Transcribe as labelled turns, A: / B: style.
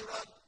A: نُشِرَتْ